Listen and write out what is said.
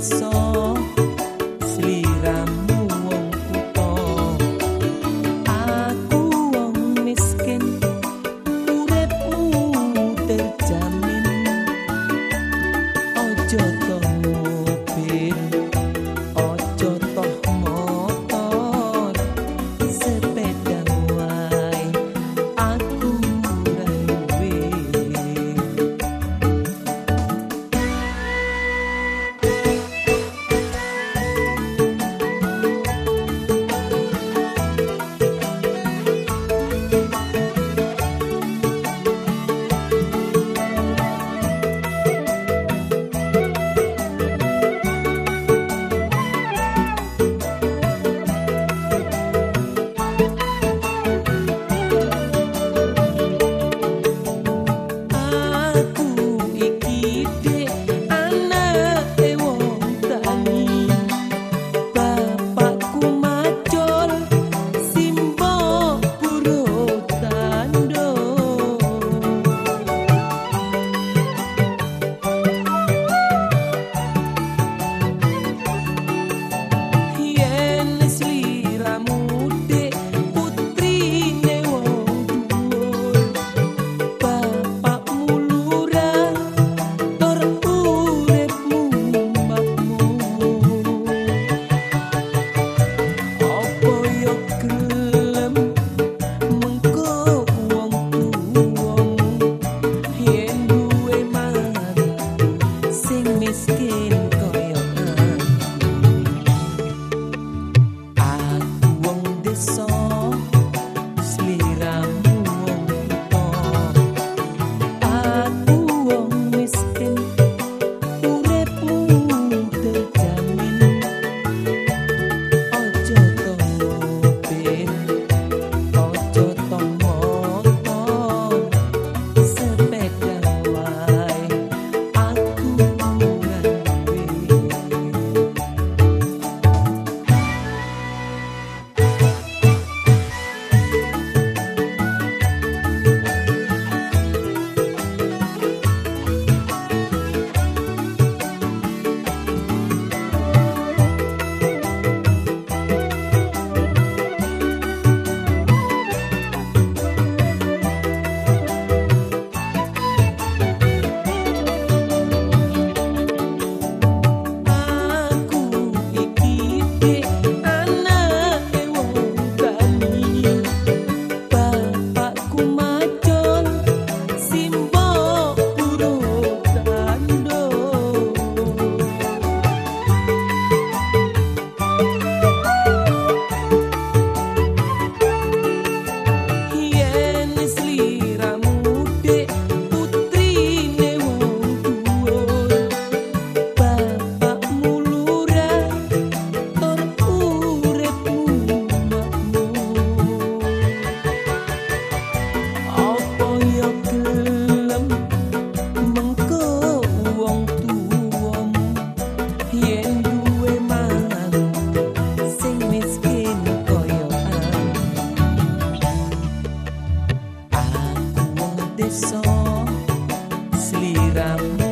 song. Leslie